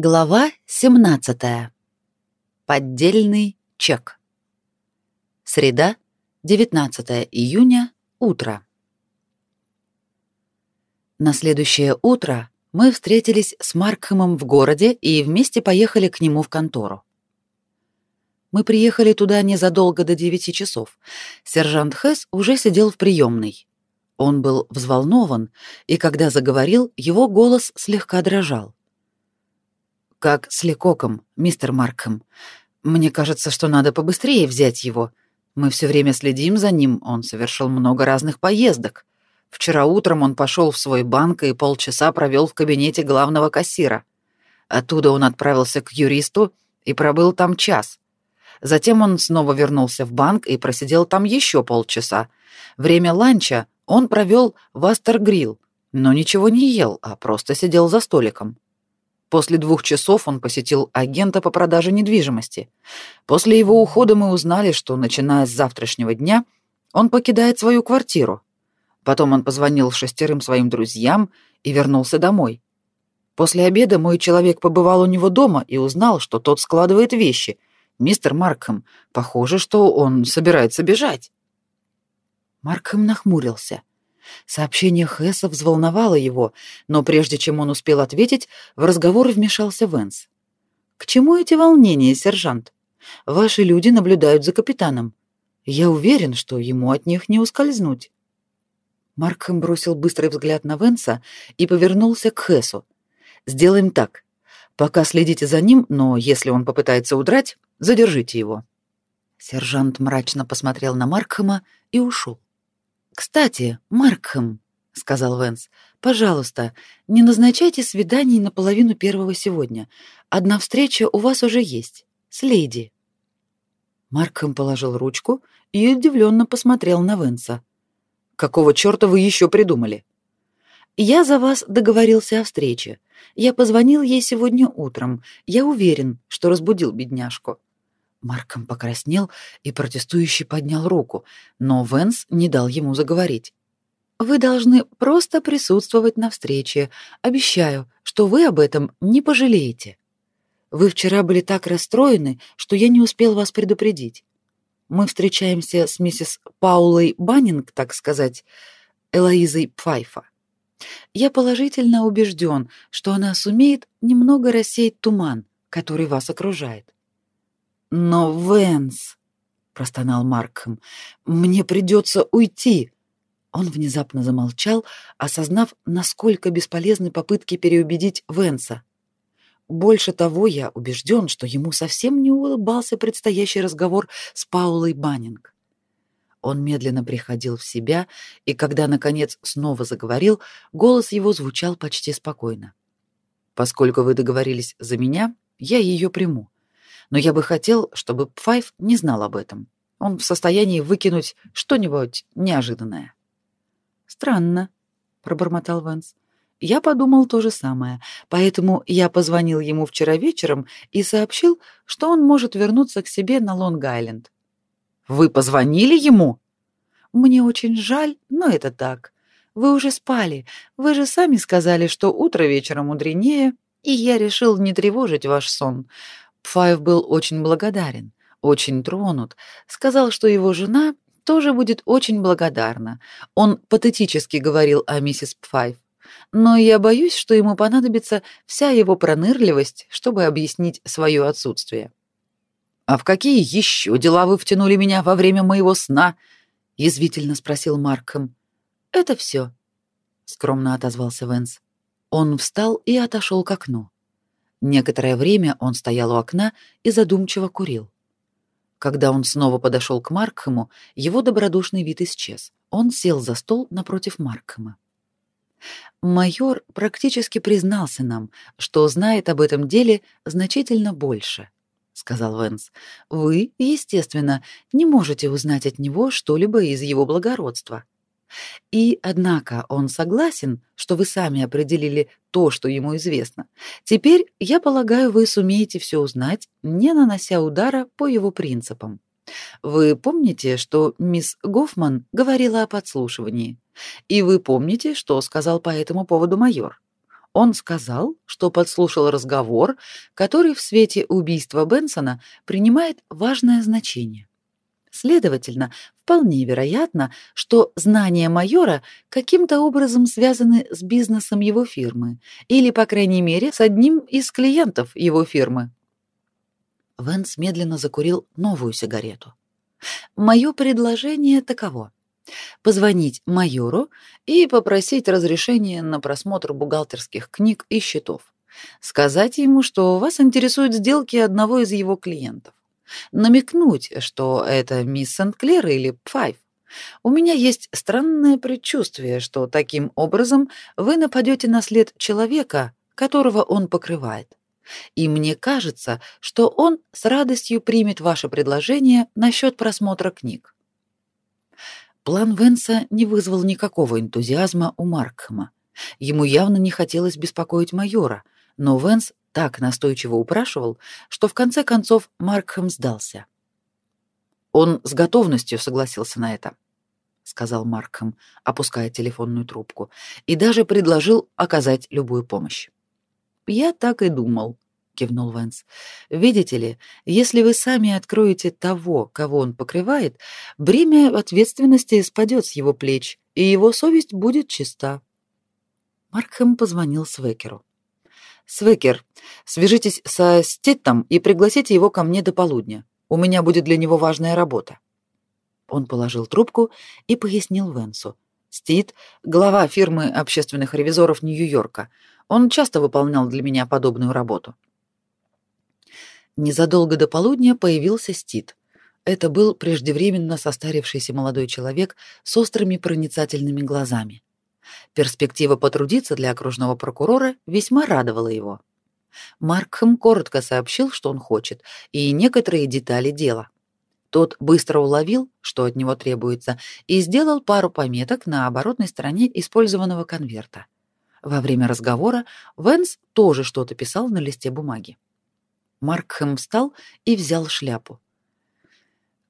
Глава 17. Поддельный чек. Среда, 19 июня, утро. На следующее утро мы встретились с Маркхэмом в городе и вместе поехали к нему в контору. Мы приехали туда незадолго до 9 часов. Сержант Хэс уже сидел в приемной. Он был взволнован, и когда заговорил, его голос слегка дрожал как с Лекоком, мистер Маркхэм. Мне кажется, что надо побыстрее взять его. Мы все время следим за ним, он совершил много разных поездок. Вчера утром он пошел в свой банк и полчаса провел в кабинете главного кассира. Оттуда он отправился к юристу и пробыл там час. Затем он снова вернулся в банк и просидел там еще полчаса. Время ланча он провел в Астергрилл, но ничего не ел, а просто сидел за столиком. После двух часов он посетил агента по продаже недвижимости. После его ухода мы узнали, что, начиная с завтрашнего дня, он покидает свою квартиру. Потом он позвонил шестерым своим друзьям и вернулся домой. После обеда мой человек побывал у него дома и узнал, что тот складывает вещи. Мистер Маркхэм, похоже, что он собирается бежать. Маркхэм нахмурился. Сообщение Хесса взволновало его, но прежде чем он успел ответить, в разговор вмешался Венс. «К чему эти волнения, сержант? Ваши люди наблюдают за капитаном. Я уверен, что ему от них не ускользнуть». Маркхэм бросил быстрый взгляд на Венса и повернулся к Хессу. «Сделаем так. Пока следите за ним, но если он попытается удрать, задержите его». Сержант мрачно посмотрел на Маркхэма и ушел. «Кстати, Маркхэм», — сказал Венс, — «пожалуйста, не назначайте свиданий на половину первого сегодня. Одна встреча у вас уже есть. С леди». Маркхэм положил ручку и удивленно посмотрел на Венса. «Какого черта вы еще придумали?» «Я за вас договорился о встрече. Я позвонил ей сегодня утром. Я уверен, что разбудил бедняжку. Марком покраснел и протестующе поднял руку, но Венс не дал ему заговорить. Вы должны просто присутствовать на встрече. Обещаю, что вы об этом не пожалеете. Вы вчера были так расстроены, что я не успел вас предупредить. Мы встречаемся с миссис Паулой Баннинг, так сказать, Элоизой Пфайфа. Я положительно убежден, что она сумеет немного рассеять туман, который вас окружает. «Но, Венс», — простонал Маркхэм, — «мне придется уйти». Он внезапно замолчал, осознав, насколько бесполезны попытки переубедить Венса. Больше того, я убежден, что ему совсем не улыбался предстоящий разговор с Паулой Баннинг. Он медленно приходил в себя, и когда, наконец, снова заговорил, голос его звучал почти спокойно. «Поскольку вы договорились за меня, я ее приму но я бы хотел, чтобы Пфайф не знал об этом. Он в состоянии выкинуть что-нибудь неожиданное. Странно, пробормотал Ванс. Я подумал то же самое, поэтому я позвонил ему вчера вечером и сообщил, что он может вернуться к себе на Лонг-Айленд. Вы позвонили ему? Мне очень жаль, но это так. Вы уже спали. Вы же сами сказали, что утро вечером мудренее, и я решил не тревожить ваш сон. Файв был очень благодарен, очень тронут, сказал, что его жена тоже будет очень благодарна. Он патетически говорил о миссис Пфайв. Но я боюсь, что ему понадобится вся его пронырливость, чтобы объяснить свое отсутствие. «А в какие еще дела вы втянули меня во время моего сна?» — язвительно спросил Маркхэм. «Это все», — скромно отозвался Венс. Он встал и отошел к окну. Некоторое время он стоял у окна и задумчиво курил. Когда он снова подошел к Маркхэму, его добродушный вид исчез. Он сел за стол напротив Маркхэма. Майор практически признался нам, что знает об этом деле значительно больше, сказал Венс. Вы, естественно, не можете узнать от него что-либо из его благородства. И, однако, он согласен, что вы сами определили то, что ему известно. Теперь, я полагаю, вы сумеете все узнать, не нанося удара по его принципам. Вы помните, что мисс Гофман говорила о подслушивании? И вы помните, что сказал по этому поводу майор? Он сказал, что подслушал разговор, который в свете убийства Бенсона принимает важное значение. Следовательно, вполне вероятно, что знания майора каким-то образом связаны с бизнесом его фирмы или, по крайней мере, с одним из клиентов его фирмы. Венс медленно закурил новую сигарету. Мое предложение таково: позвонить майору и попросить разрешения на просмотр бухгалтерских книг и счетов. Сказать ему, что вас интересуют сделки одного из его клиентов намекнуть, что это мисс Сент-Клер или Пфайф. У меня есть странное предчувствие, что таким образом вы нападете на след человека, которого он покрывает. И мне кажется, что он с радостью примет ваше предложение насчет просмотра книг. План Венса не вызвал никакого энтузиазма у Маркхэма. Ему явно не хотелось беспокоить майора, но Венс так настойчиво упрашивал, что в конце концов Маркхэм сдался. Он с готовностью согласился на это, сказал Маркхэм, опуская телефонную трубку, и даже предложил оказать любую помощь. Я так и думал, кивнул Венс. Видите ли, если вы сами откроете того, кого он покрывает, бремя ответственности спадет с его плеч, и его совесть будет чиста. Маркхэм позвонил Свекеру. Свекер, свяжитесь со Стеттом и пригласите его ко мне до полудня. У меня будет для него важная работа. Он положил трубку и пояснил Венсу. Стит — глава фирмы общественных ревизоров Нью-Йорка. Он часто выполнял для меня подобную работу. Незадолго до полудня появился Стит. Это был преждевременно состарившийся молодой человек с острыми проницательными глазами. Перспектива потрудиться для окружного прокурора весьма радовала его. Маркхэм коротко сообщил, что он хочет, и некоторые детали дела. Тот быстро уловил, что от него требуется, и сделал пару пометок на оборотной стороне использованного конверта. Во время разговора Венс тоже что-то писал на листе бумаги. Маркхэм встал и взял шляпу.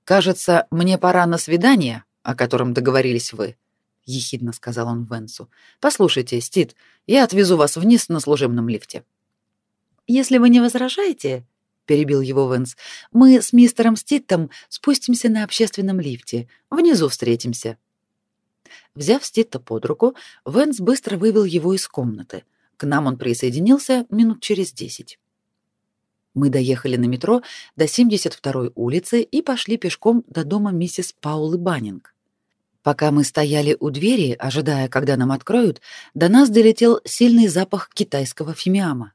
«Кажется, мне пора на свидание, о котором договорились вы», ехидно сказал он Венсу. Послушайте, Стит, я отвезу вас вниз на служебном лифте. Если вы не возражаете, перебил его Венс. Мы с мистером Ститтом спустимся на общественном лифте. Внизу встретимся. Взяв Ститта под руку, Венс быстро вывел его из комнаты. К нам он присоединился минут через десять. Мы доехали на метро до 72-й улицы и пошли пешком до дома миссис Паулы Баннинг. Пока мы стояли у двери, ожидая, когда нам откроют, до нас долетел сильный запах китайского фимиама.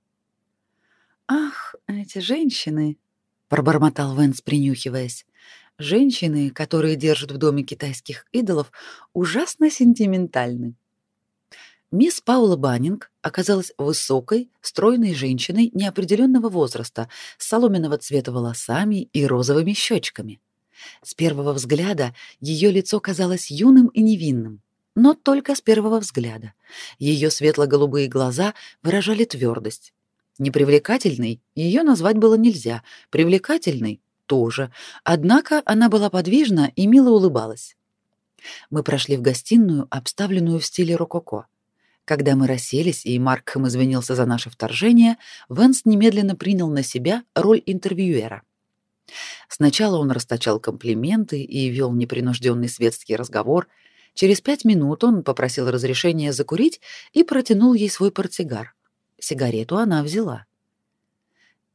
«Ах, эти женщины!» — пробормотал Венс, принюхиваясь. «Женщины, которые держат в доме китайских идолов, ужасно сентиментальны». Мисс Паула Баннинг оказалась высокой, стройной женщиной неопределенного возраста, с соломенного цвета волосами и розовыми щечками. С первого взгляда ее лицо казалось юным и невинным, но только с первого взгляда. Ее светло-голубые глаза выражали твердость. Непривлекательной ее назвать было нельзя, привлекательной тоже. Однако она была подвижна и мило улыбалась. Мы прошли в гостиную, обставленную в стиле рококо. Когда мы расселись, и Маркхэм извинился за наше вторжение, Венс немедленно принял на себя роль интервьюера. Сначала он расточал комплименты и вел непринужденный светский разговор. Через пять минут он попросил разрешения закурить и протянул ей свой портсигар. Сигарету она взяла.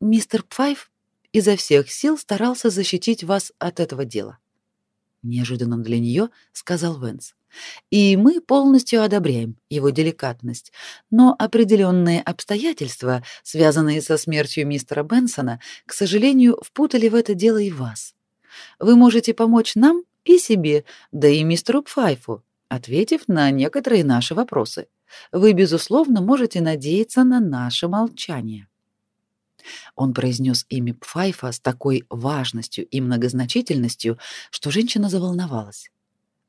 «Мистер Пфайф изо всех сил старался защитить вас от этого дела», — неожиданно для нее сказал Венс. И мы полностью одобряем его деликатность, но определенные обстоятельства, связанные со смертью мистера Бенсона, к сожалению, впутали в это дело и вас. Вы можете помочь нам и себе, да и мистеру Пфайфу, ответив на некоторые наши вопросы. Вы, безусловно, можете надеяться на наше молчание. Он произнес имя Пфайфа с такой важностью и многозначительностью, что женщина заволновалась.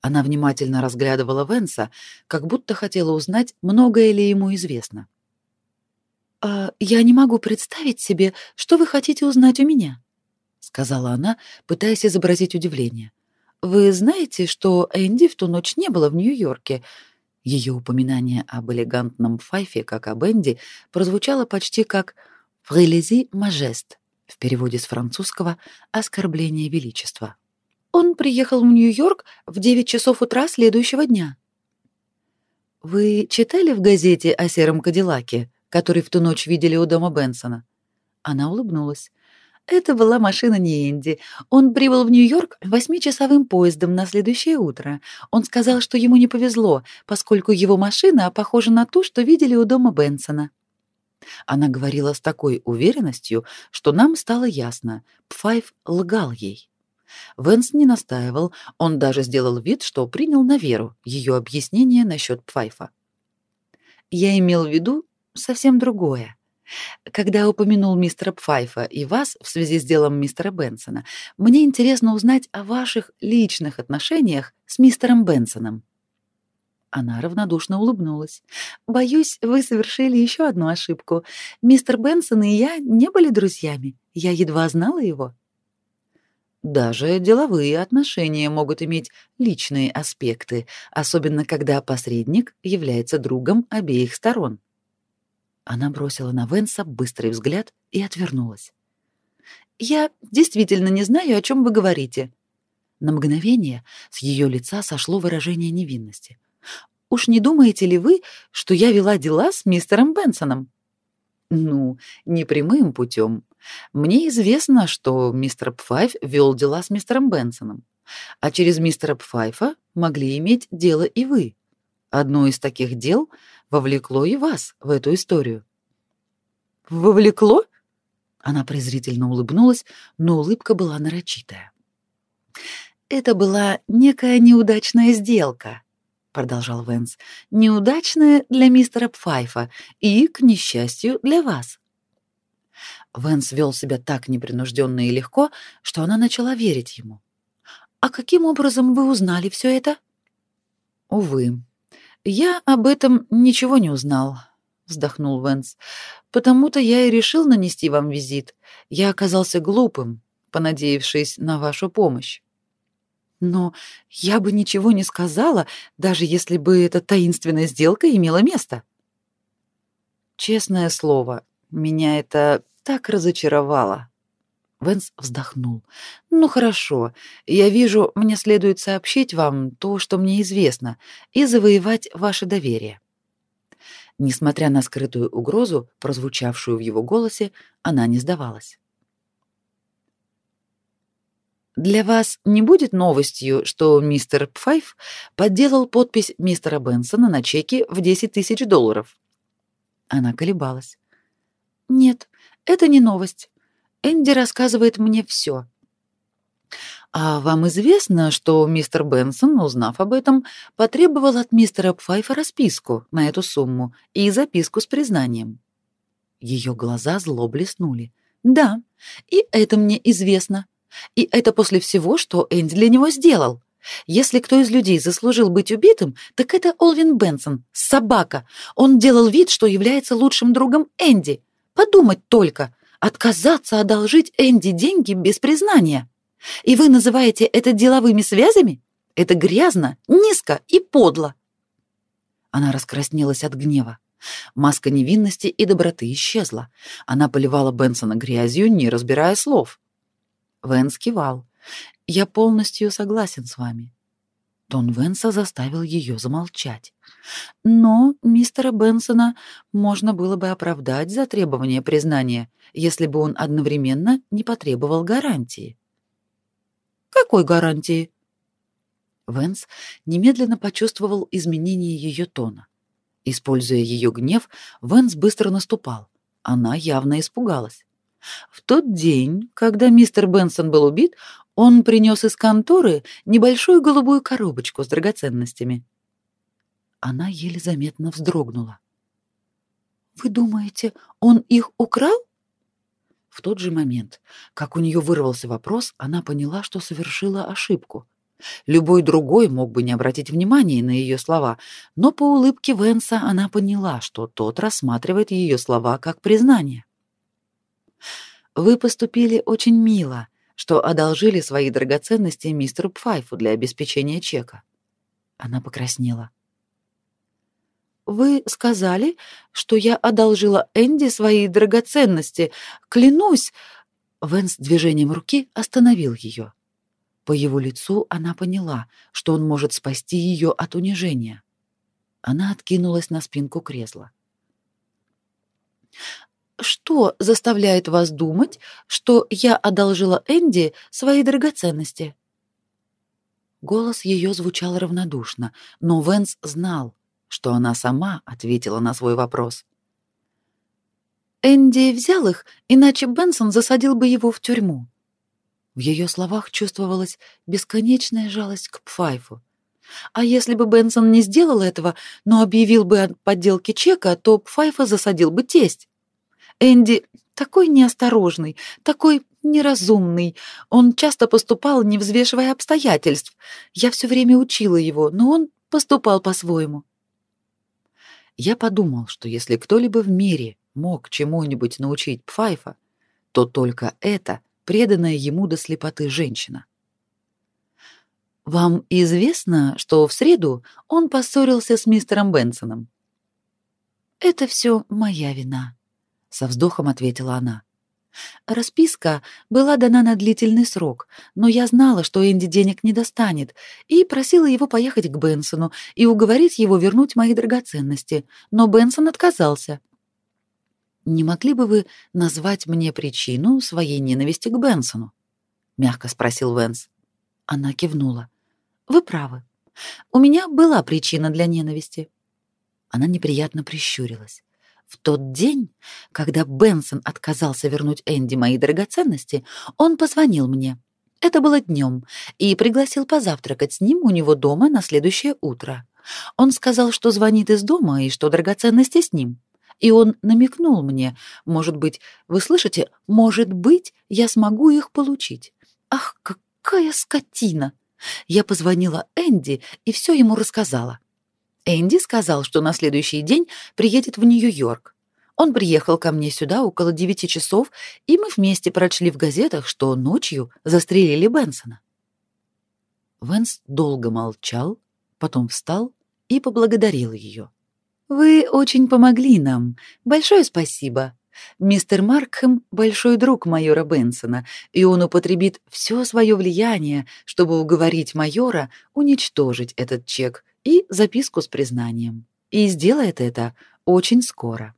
Она внимательно разглядывала Венса, как будто хотела узнать, многое ли ему известно. «А я не могу представить себе, что вы хотите узнать у меня», — сказала она, пытаясь изобразить удивление. «Вы знаете, что Энди в ту ночь не было в Нью-Йорке? Ее упоминание об элегантном Файфе, как о Бенди, прозвучало почти как «фрелези мажест» в переводе с французского «оскорбление величества». Он приехал в Нью-Йорк в 9 часов утра следующего дня. Вы читали в газете о сером Кадиллаке, который в ту ночь видели у дома Бенсона? Она улыбнулась. Это была машина не Энди. Он прибыл в Нью-Йорк восьмичасовым поездом на следующее утро. Он сказал, что ему не повезло, поскольку его машина похожа на ту, что видели у дома Бенсона. Она говорила с такой уверенностью, что нам стало ясно, Пфайф лгал ей. Венс не настаивал, он даже сделал вид, что принял на веру ее объяснение насчет Пфайфа. Я имел в виду совсем другое. Когда упомянул мистера Пфайфа и вас в связи с делом мистера Бенсона, мне интересно узнать о ваших личных отношениях с мистером Бенсоном. Она равнодушно улыбнулась. Боюсь, вы совершили еще одну ошибку. Мистер Бенсон и я не были друзьями. Я едва знала его. Даже деловые отношения могут иметь личные аспекты, особенно когда посредник является другом обеих сторон. Она бросила на Венса быстрый взгляд и отвернулась. «Я действительно не знаю, о чем вы говорите». На мгновение с ее лица сошло выражение невинности. «Уж не думаете ли вы, что я вела дела с мистером Бенсоном?» «Ну, не прямым путем. Мне известно, что мистер Пфайф вел дела с мистером Бенсоном, а через мистера Пфайфа могли иметь дело и вы. Одно из таких дел вовлекло и вас в эту историю. Вовлекло? Она презрительно улыбнулась, но улыбка была нарочитая. Это была некая неудачная сделка, продолжал Венс. Неудачная для мистера Пфайфа и, к несчастью, для вас. Венс вел себя так непринужденно и легко, что она начала верить ему. «А каким образом вы узнали все это?» «Увы, я об этом ничего не узнал», — вздохнул Венс. «Потому-то я и решил нанести вам визит. Я оказался глупым, понадеявшись на вашу помощь». «Но я бы ничего не сказала, даже если бы эта таинственная сделка имела место». «Честное слово, меня это так разочаровало». Венс вздохнул. «Ну хорошо, я вижу, мне следует сообщить вам то, что мне известно, и завоевать ваше доверие». Несмотря на скрытую угрозу, прозвучавшую в его голосе, она не сдавалась. Для вас не будет новостью, что мистер Пфайф подделал подпись мистера Бенсона на чеке в 10 тысяч долларов? Она колебалась. Нет, это не новость. Энди рассказывает мне все. А вам известно, что мистер Бенсон, узнав об этом, потребовал от мистера Пфайфа расписку на эту сумму и записку с признанием? Ее глаза зло блеснули. Да, и это мне известно. И это после всего, что Энди для него сделал. Если кто из людей заслужил быть убитым, так это Олвин Бенсон, собака. Он делал вид, что является лучшим другом Энди. Подумать только, отказаться одолжить Энди деньги без признания. И вы называете это деловыми связями? Это грязно, низко и подло. Она раскраснелась от гнева. Маска невинности и доброты исчезла. Она поливала Бенсона грязью, не разбирая слов. Венс кивал. «Я полностью согласен с вами». Тон Венса заставил ее замолчать. Но мистера Бенсона можно было бы оправдать за требование признания, если бы он одновременно не потребовал гарантии. Какой гарантии? Венс немедленно почувствовал изменение ее тона. Используя ее гнев, Венс быстро наступал. Она явно испугалась. В тот день, когда мистер Бенсон был убит, он принес из конторы небольшую голубую коробочку с драгоценностями. Она еле заметно вздрогнула. «Вы думаете, он их украл?» В тот же момент, как у нее вырвался вопрос, она поняла, что совершила ошибку. Любой другой мог бы не обратить внимания на ее слова, но по улыбке Венса она поняла, что тот рассматривает ее слова как признание. Вы поступили очень мило, что одолжили свои драгоценности мистеру Пфайфу для обеспечения чека. Она покраснела. вы сказали, что я одолжила Энди свои драгоценности. Клянусь!» Венс движением руки остановил ее. По его лицу она поняла, что он может спасти ее от унижения. Она откинулась на спинку кресла. Что заставляет вас думать, что я одолжила Энди свои драгоценности? Голос ее звучал равнодушно, но Венс знал, что она сама ответила на свой вопрос. Энди взял их, иначе Бенсон засадил бы его в тюрьму. В ее словах чувствовалась бесконечная жалость к Пфайфу. А если бы Бенсон не сделал этого, но объявил бы о подделке чека, то Пфайфа засадил бы тесть. Энди такой неосторожный, такой неразумный. Он часто поступал, не взвешивая обстоятельств. Я все время учила его, но он поступал по-своему. Я подумал, что если кто-либо в мире мог чему-нибудь научить Пфайфа, то только это преданная ему до слепоты женщина. Вам известно, что в среду он поссорился с мистером Бенсоном? Это все моя вина, со вздохом ответила она. Расписка была дана на длительный срок, но я знала, что Энди денег не достанет, и просила его поехать к Бенсону и уговорить его вернуть мои драгоценности, но Бенсон отказался. Не могли бы вы назвать мне причину своей ненависти к Бенсону? мягко спросил Венс. Она кивнула. Вы правы. У меня была причина для ненависти. Она неприятно прищурилась. В тот день, когда Бенсон отказался вернуть Энди мои драгоценности, он позвонил мне. Это было днем, и пригласил позавтракать с ним у него дома на следующее утро. Он сказал, что звонит из дома и что драгоценности с ним. И он намекнул мне, может быть, вы слышите, может быть, я смогу их получить. Ах, какая скотина! Я позвонила Энди и все ему рассказала. Энди сказал, что на следующий день приедет в Нью-Йорк. Он приехал ко мне сюда около девяти часов, и мы вместе прочли в газетах, что ночью застрелили Бенсона. Венс долго молчал, потом встал и поблагодарил ее. «Вы очень помогли нам. Большое спасибо. Мистер Маркхэм — большой друг майора Бенсона, и он употребит все свое влияние, чтобы уговорить майора уничтожить этот чек и записку с признанием. И сделает это очень скоро.